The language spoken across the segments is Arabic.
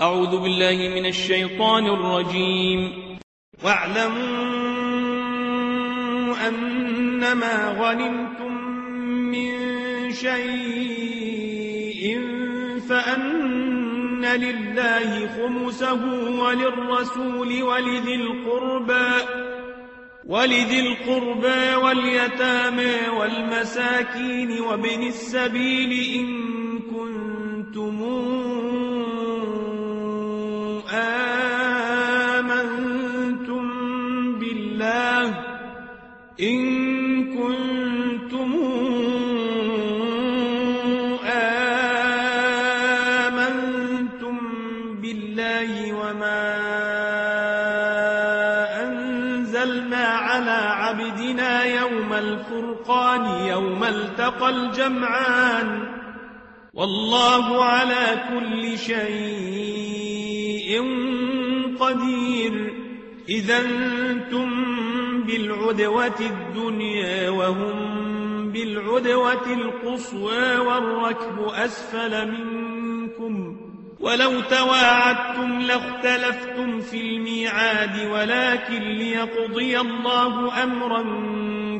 أعوذ بالله من الشيطان الرجيم. واعلموا أنما غنمتم من شيء فأن لله خمسه وللرسول ولذي القربى ولذي القربى واليتامى والمساكين وابن السبيل إن كنتم الفرقان يوم التقى الجمعان والله على كل شيء قدير. إذا أنتم بالعدوة الدنيا وهم بالعدوة القصوى والركب أسفل منكم. ولو تواعدتم لاختلفتم في الميعاد ولكن ليقضي الله أمرا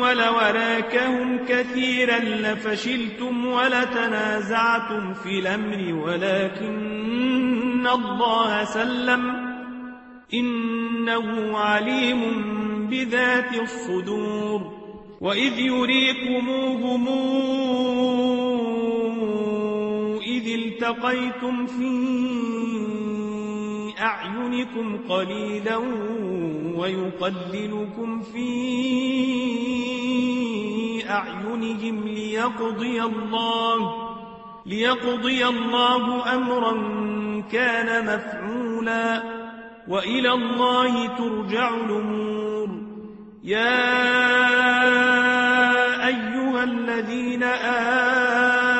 ولوراكهم كثيرا لفشلتم ولتنازعتم في الأمر ولكن الله سلم. إنه عليم بذات الصدور. وإذ يريكموهم إذ التقيتم في أعينكم قليلا ويقللكم في أعينهم ليقضي الله ليقضي الله أمرا كان مفعولا وإلى الله ترجع الأمور. يا أيها الذين آمنوا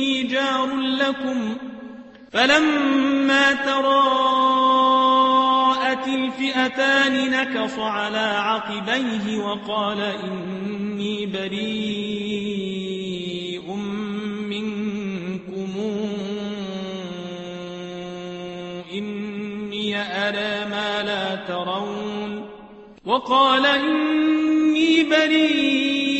وإني جار لكم فلما تراءت الفئتان نكص على عقبيه وقال إني بريء منكم. إني أرى ما لا ترون. وقال إني بريء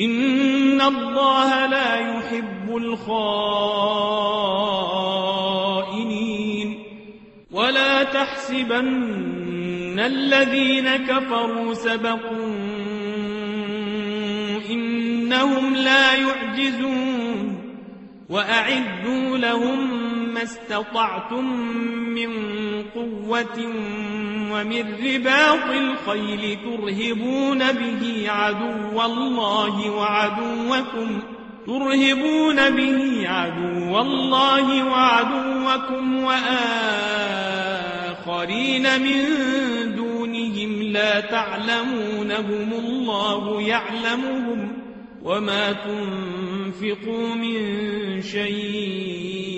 إن الله لا يحب الخائنين ولا تحسبن الذين كفروا سبقوا إنهم لا يعجزون وأعدوا لهم ما استطعتم من قوة ومن رباط الخيل ترهبون به عدو الله وعدوكم ترهبون به عدو الله وعدوكم وآخرين من دونهم لا تعلمونهم الله يعلمهم وما تنفقوا من شيء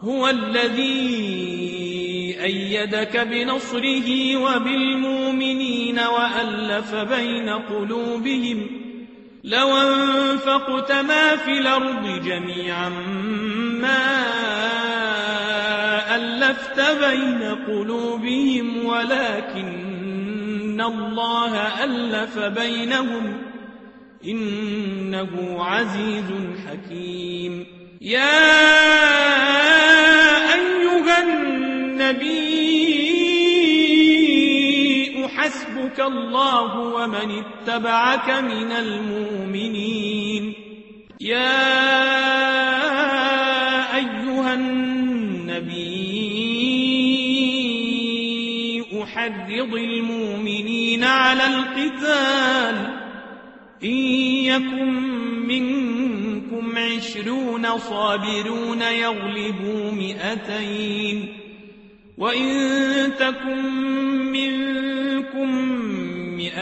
هو الذي أيدك بنصره وبالمؤمنين وألف بين قلوبهم لو أنفقت ما في الأرض جميعا ما ألفت بين قلوبهم ولكن الله ألف بينهم إنه عزيز حكيم. يا حسبك الله ومن اتبعك من المؤمنين. يا أيها النبي أحرض المؤمنين على القتال. إن يكن منكم عشرون صابرون يغلبوا مئتين. وإن تكن منكم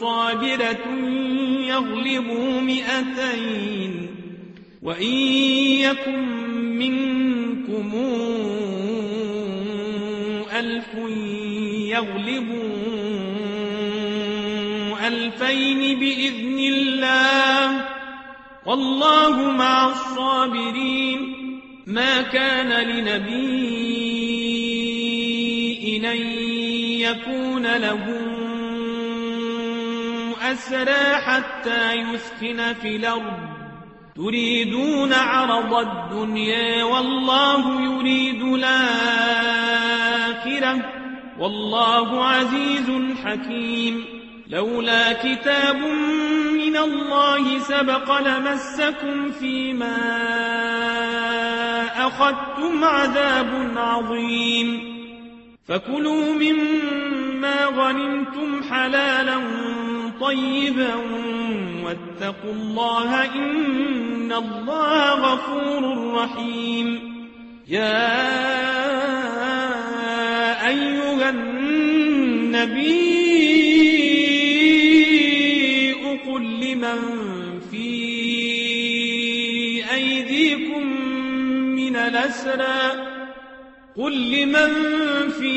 صابرة يغلبوا مئتين. وإن يكن منكم ألف يغلبوا ألفين بإذن الله. والله مع الصابرين. ما كان لنبي أن يكون له أسرى حتى يسخن في الأرض. تريدون عرض الدنيا والله يريد الآخرة. والله عزيز حكيم. لولا كتاب من الله سبق لمسكم فيما أخذتم عذاب عظيم. فكلوا مما غنمتم حلالا طيبا واتقوا الله إن الله غفور رحيم. يا أيها النبي قل لمن في أيديكم من الأسرى قل لمن في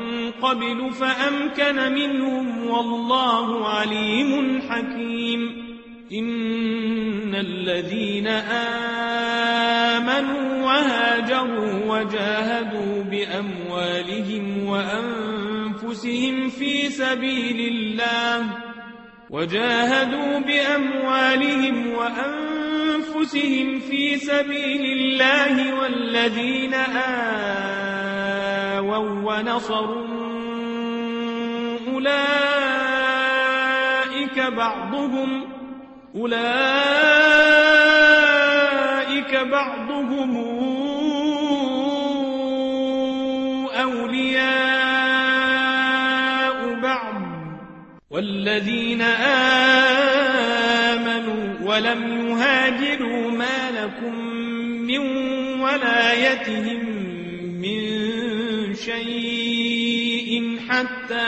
قبل فأمكن منهم والله عليم حكيم. إن الذين آمنوا وهاجروا وجاهدوا بأموالهم وأنفسهم في سبيل الله وجاهدوا بأموالهم وأنفسهم في سبيل الله والذين آووا ونصروا أولئك بعضهم أولئك بعضهم أولياء بعض. والذين آمنوا ولم يهاجروا ما لكم من ولايتهم من شيء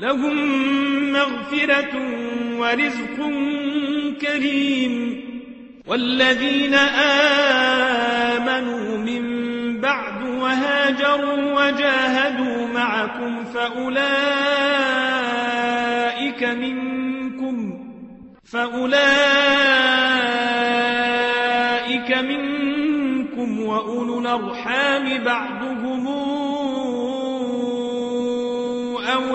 لهم مغفرة ورزق كريم. والذين آمنوا من بعد وهاجروا وجاهدوا معكم فأولئك منكم فأولئك منكم وأولو الأرحام بعضهم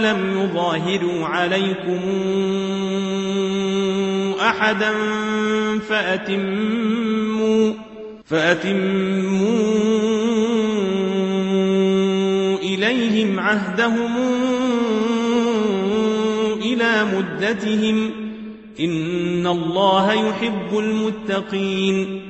ولم يظاهروا عليكم أحدا فأتموا فأتموا إليهم عهدهم إلى مدتهم إن الله يحب المتقين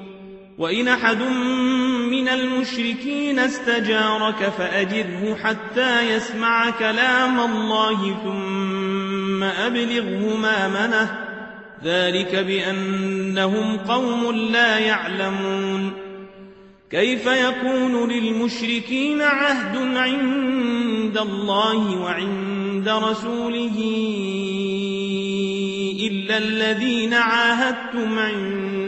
وإن أحد من المشركين استجارك فأجره حتى يسمع كلام الله ثم أبلغه مامنه ذلك بأنهم قوم لا يعلمون. كيف يكون للمشركين عهد عند الله وعند رسوله إلا الذين عاهدتم عند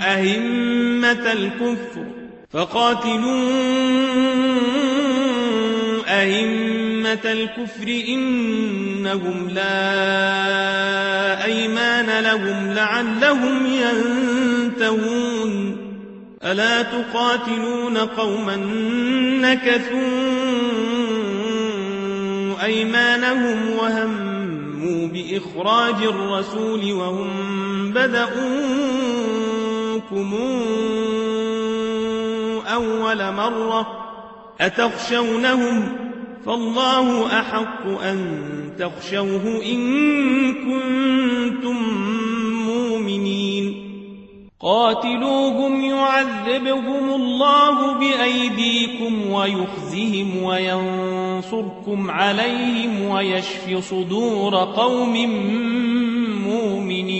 أهمة الكفر فقاتلوا أئمة الكفر إنهم لا أيمان لهم لعلهم ينتهون. ألا تقاتلون قوما نكثوا أيمانهم وهموا بإخراج الرسول وهم بدؤوكم أول مرة أتخشونهم فالله أحق أن تخشوه إن كنتم مؤمنين قاتلوهم يعذبهم الله بأيديكم ويخزهم وينصركم عليهم ويشف صدور قوم مؤمنين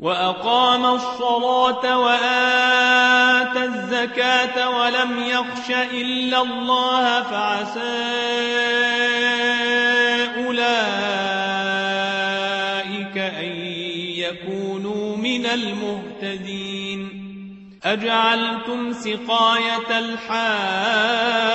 وأقام الصلاة وآتى الزكاة ولم يخش إلا الله فعسى أولئك أن يكونوا من المهتدين. أجعلتم سقاية الحاج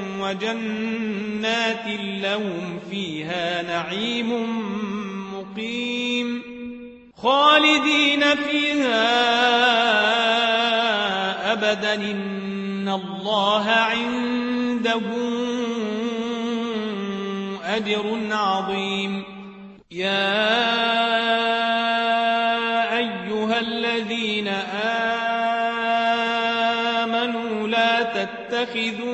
وجنات لهم فيها نعيم مقيم. خالدين فيها أبدا. إن الله عنده أجر عظيم. يا أيها الذين آمنوا لا تتخذوا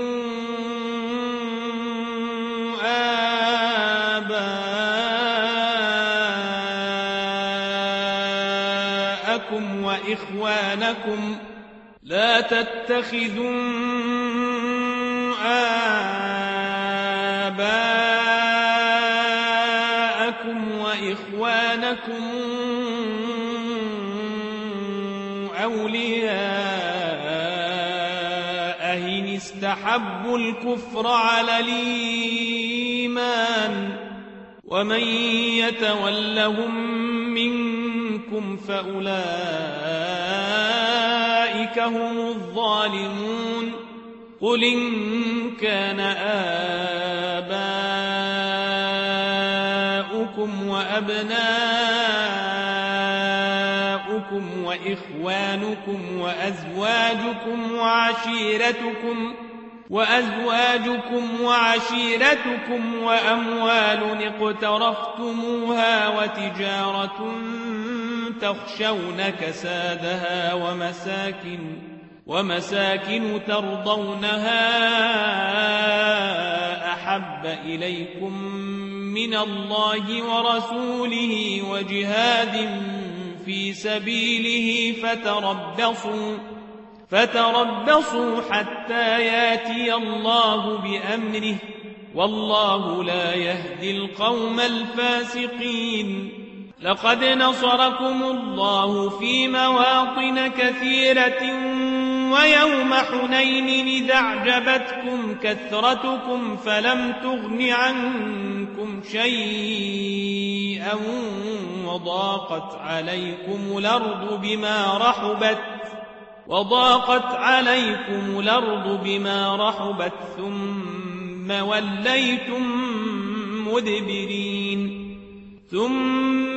آباءكم وإخوانكم لا تتخذوا آباءكم وإخوانكم أولياء إن استحبوا الكفر على الإيمان ومن يتولهم منكم فأولئك هم الظالمون قل إن كان آباؤكم وأبناؤكم وإخوانكم وأزواجكم وعشيرتكم وأزواجكم وعشيرتكم وأموال اقترفتموها وتجارة تخشون كسادها ومساكن ومساكن ترضونها أحب إليكم من الله ورسوله وجهاد في سبيله فتربصوا فتربصوا حتى ياتي الله بأمره والله لا يهدي القوم الفاسقين. لقد نصركم الله في مواطن كثيرة ويوم حنين إذا أعجبتكم كثرتكم فلم تغن عنكم شيئا وضاقت عليكم الأرض بما رحبت وضاقت عليكم الأرض بما رحبت ثم وليتم مدبرين ثم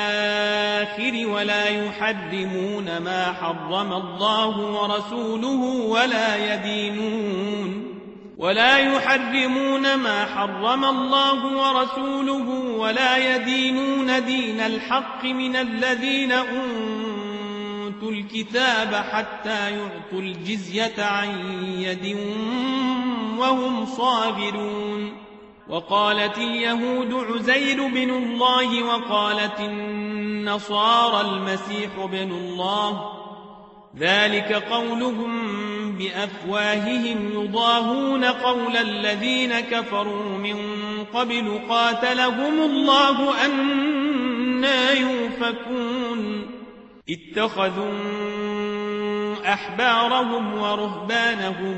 الآخر ولا يحرمون ما حرم الله ورسوله ولا يدينون ولا يحرمون ما حرم الله ورسوله ولا يدينون دين الحق من الذين أوتوا الكتاب حتى يعطوا الجزية عن يد وهم صاغرون وقالت اليهود عزير بن الله وقالت النصارى المسيح بن الله. ذلك قولهم بأفواههم يضاهون قول الذين كفروا من قبل قاتلهم الله أنا يوفكون. اتخذوا أحبارهم ورهبانهم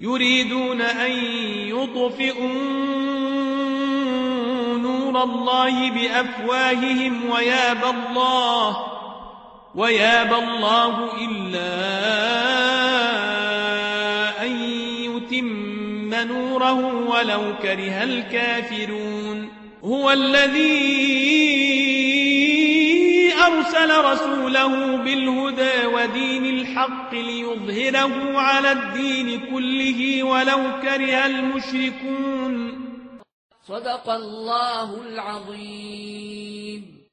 يريدون أن يطفئوا نور الله بأفواههم ويابى الله ويابى الله إلا أن يتم نوره ولو كره الكافرون. هو الذي أرسل رسوله بالهدى ودين الحق ليظهره على الدين كله ولو كره المشركون. صدق الله العظيم.